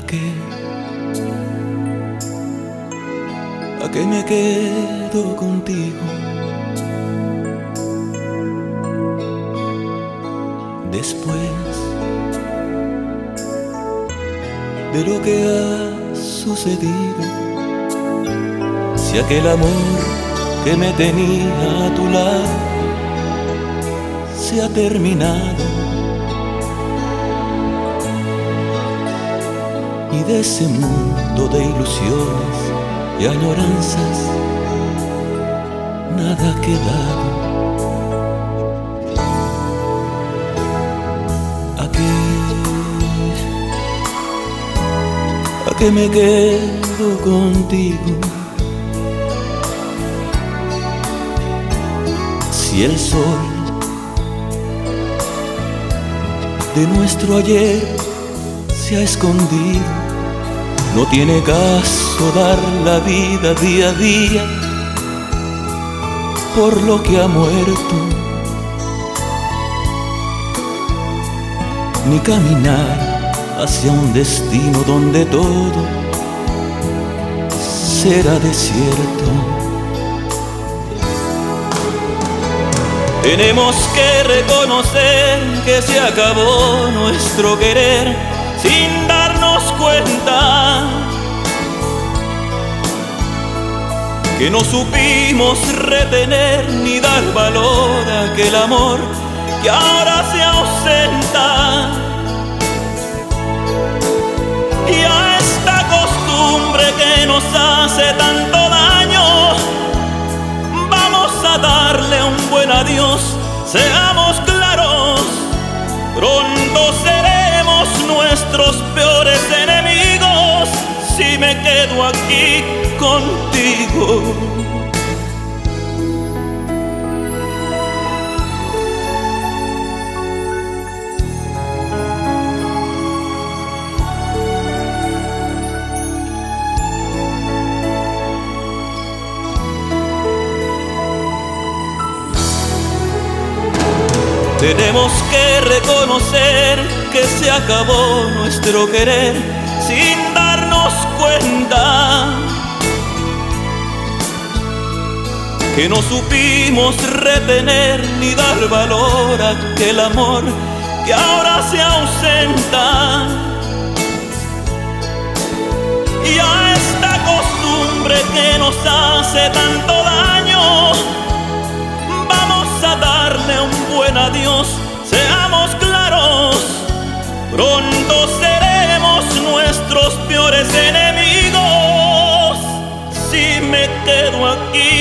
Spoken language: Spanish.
qué? ¿A qué me quedo contigo? Después de lo que ha sucedido, si aquel amor que me tenía a tu lado se ha terminado y de ese mundo de ilusiones y añoranzas nada ha quedado. ¿A qué? ¿A qué me quedo contigo? Si el sol de nuestro ayer se ha escondido. No tiene caso dar la vida día a día por lo que ha muerto, ni caminar hacia un destino donde todo será desierto. Tenemos que reconocer que se acabó nuestro querer sin darnos Que no supimos retener ni dar valor a aquel amor que ahora se ausenta. Y a esta costumbre que nos hace tanto daño, vamos a darle un buen adiós. Seamos claros, pronto seremos nuestros enemigos si me quedo aquí contigo. Tenemos que reconocer que se acabó nuestro querer sin darnos cuenta. Que no supimos retener ni dar valor a aquel amor que ahora se ausenta. Y a esta costumbre que nos hace tanto mis enemigos si me quedo aquí.